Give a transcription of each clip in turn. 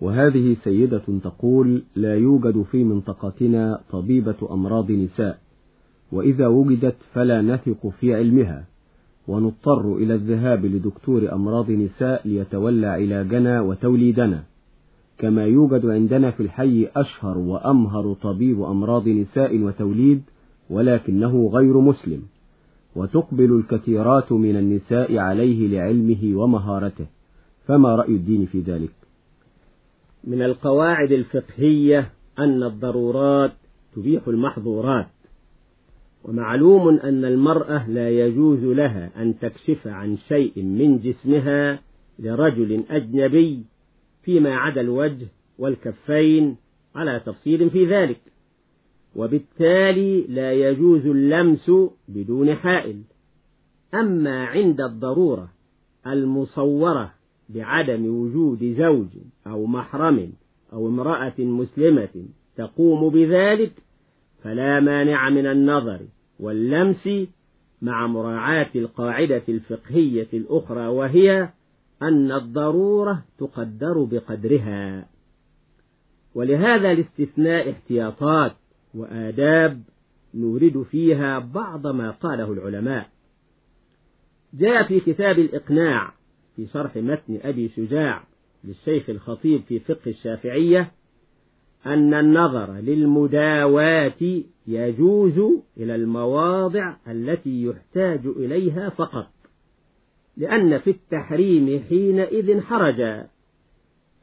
وهذه سيدة تقول لا يوجد في منطقتنا طبيبة أمراض نساء وإذا وجدت فلا نثق في علمها ونضطر إلى الذهاب لدكتور أمراض نساء ليتولى علاجنا وتوليدنا. كما يوجد عندنا في الحي أشهر وأمهر طبيب أمراض نساء وتوليد ولكنه غير مسلم وتقبل الكثيرات من النساء عليه لعلمه ومهارته. فما رأي الدين في ذلك؟ من القواعد الفقهية أن الضرورات تبيح المحظورات. ومعلوم أن المرأة لا يجوز لها أن تكشف عن شيء من جسمها لرجل أجنبي فيما عدا الوجه والكفين على تفصيل في ذلك. وبالتالي لا يجوز اللمس بدون حائل. أما عند الضرورة المصورة بعدم وجود زوج أو محرم أو امرأة مسلمة تقوم بذلك فلا مانع من النظر واللمس مع مراعاة القاعدة الفقهية الأخرى وهي أن الضرورة تقدر بقدرها. ولهذا الاستثناء احتياطات وآداب نورد فيها بعض ما قاله العلماء. جاء في كتاب الإقناع في شرح متن أبي شجاع للشيخ الخطيب في فقه الشافعية أن النظر للمداواة يجوز إلى المواضع التي يحتاج إليها فقط لأن في التحريم حينئذ حرجا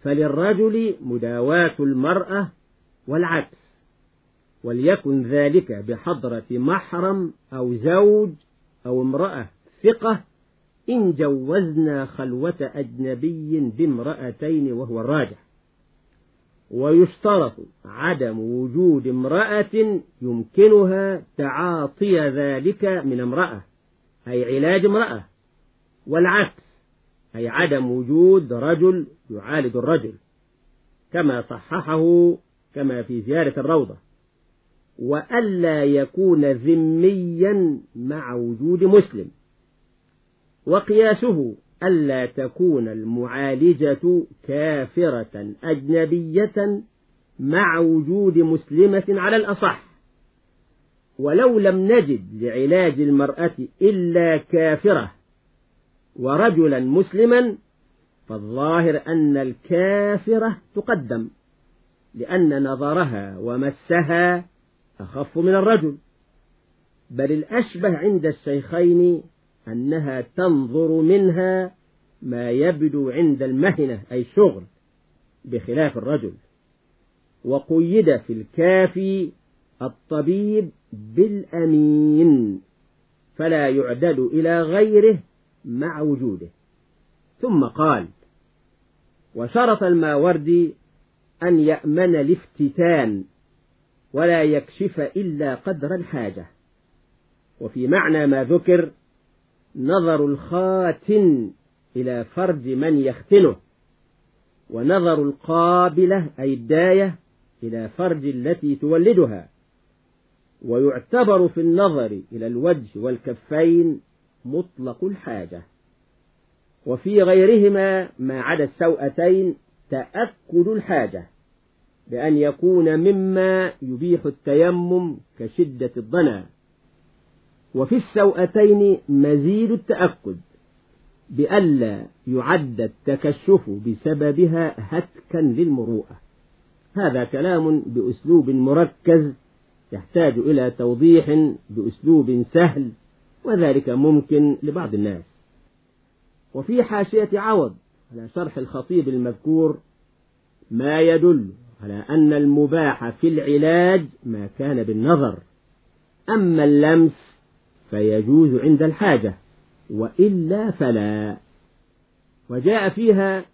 فللرجل مداواة المرأة والعكس وليكن ذلك بحضرة محرم أو زوج أو امرأة ثقة إن جوزنا خلوة أجنبي بامرأتين وهو الراجح. ويشترط عدم وجود امرأة يمكنها تعاطي ذلك من امرأة أي علاج امرأة والعكس أي عدم وجود رجل يعالج الرجل كما صححه كما في زيارة الروضة. وألا يكون ذميا مع وجود مسلم. وقياسه ألا تكون المعالجة كافرة أجنبية مع وجود مسلمة على الأصح. ولو لم نجد لعلاج المرأة إلا كافرة ورجلا مسلما فالظاهر أن الكافرة تقدم لأن نظرها ومسها أخف من الرجل. بل الأشبه عند الشيخين أنها تنظر منها ما يبدو عند المهنة أي الشغل بخلاف الرجل. وقيد في الكافي الطبيب بالأمين فلا يعدل إلى غيره مع وجوده. ثم قال وشرط الماوردي أن يأمن الافتتان ولا يكشف إلا قدر الحاجة. وفي معنى ما ذكر نظر الخاتن إلى فرج من يختنه ونظر القابلة أي الداية إلى فرج التي تولدها ويعتبر في النظر إلى الوجه والكفين مطلق الحاجة. وفي غيرهما ما عدا السوأتين تأكد الحاجة بأن يكون مما يبيح التيمم كشدة الضنا. وفي السوأتين مزيد التأكد بألا يعد التكشف بسببها هتكا للمروءة. هذا كلام بأسلوب مركز يحتاج إلى توضيح بأسلوب سهل وذلك ممكن لبعض الناس. وفي حاشية عوض على شرح الخطيب المذكور ما يدل على أن المباح في العلاج ما كان بالنظر. أما اللمس فيجوز عند الحاجة وإلا فلا. وجاء فيها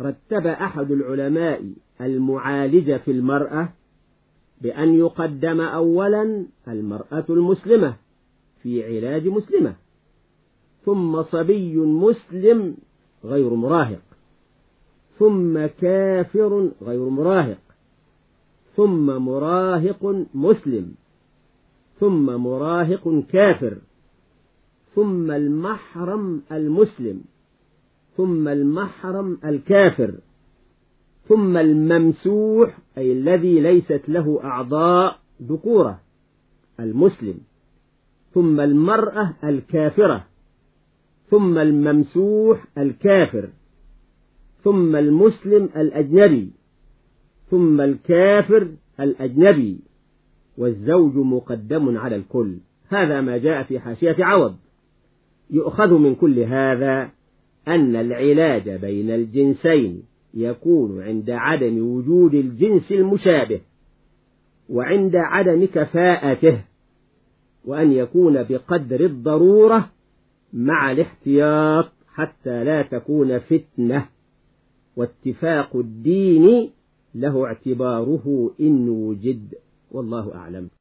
رتب أحد العلماء المعالج في المرأة بأن يقدم أولا المرأة المسلمة في علاج مسلمة ثم صبي مسلم غير مراهق ثم كافر غير مراهق ثم مراهق مسلم. ثم مراهق كافر ثم المحرم المسلم ثم المحرم الكافر ثم الممسوح أي الذي ليست له أعضاء ذكورة المسلم ثم المرأة الكافرة ثم الممسوح الكافر ثم المسلم الأجنبي ثم الكافر الأجنبي. والزوج مقدم على الكل. هذا ما جاء في حاشية عوض. يؤخذ من كل هذا أن العلاج بين الجنسين يكون عند عدم وجود الجنس المشابه وعند عدم كفاءته وأن يكون بقدر الضرورة مع الاحتياط حتى لا تكون فتنة. واتفاق الدين له اعتباره إن وجد والله أعلم.